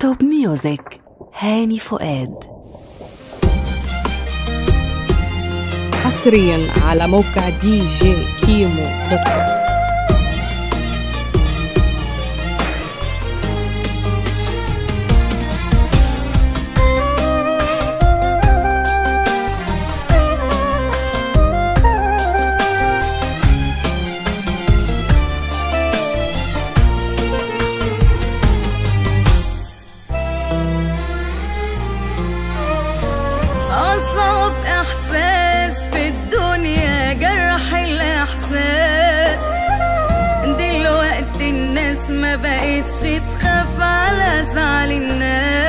Top Music هاني فؤاد. حصريا على موقع DJ Kimo dot com أصعب إحساس في الدنيا جرح الإحساس. دلوقتي الناس ما بقتش تخاف على زعل الناس.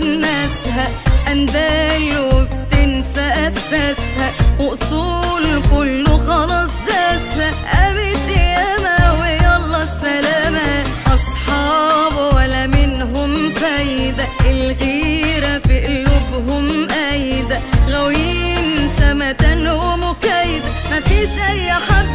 بناسها اندال وبتنسى أساسها. وأصول كله خلاص داسها. قامت ياما ويلا السلامه أصحاب ولا منهم فايدة. الغيرة في قلوبهم قايده غاويين شمتان ومكايدة. مفيش أي حبه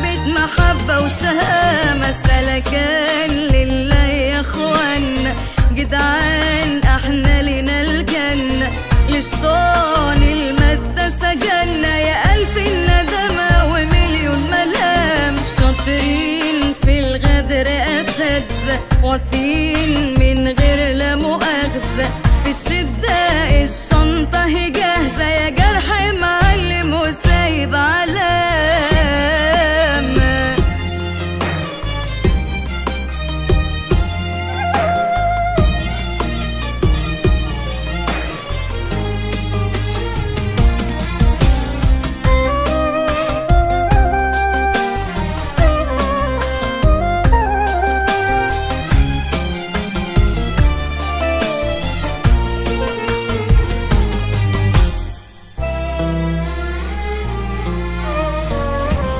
سجنا يا ألف الندمة ومليون ملام. شاطرين في الغدر أساتذة واطين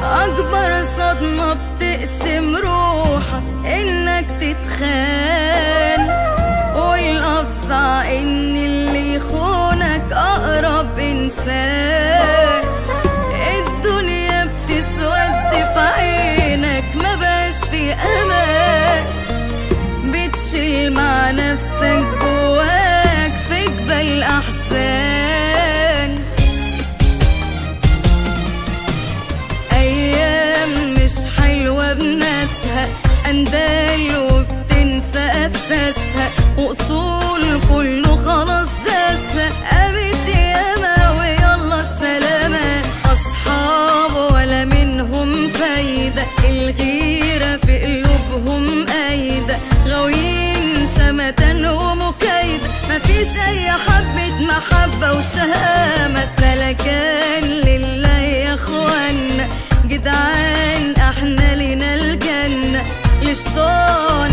أكبر صدمة بتقسم روحك إنك تتخان اساسها وأصول كله خلاص داسها قامت ياما ويلا السلامة. أصحاب ولا منهم فايدة. الغيرة في قلوبهم قايده غاويين شمتان ومكايده مفيش اي حبه محبة وشهامة. سلكان لله يا إخوانا. جدعان إحنا لنا الجنة. لشطان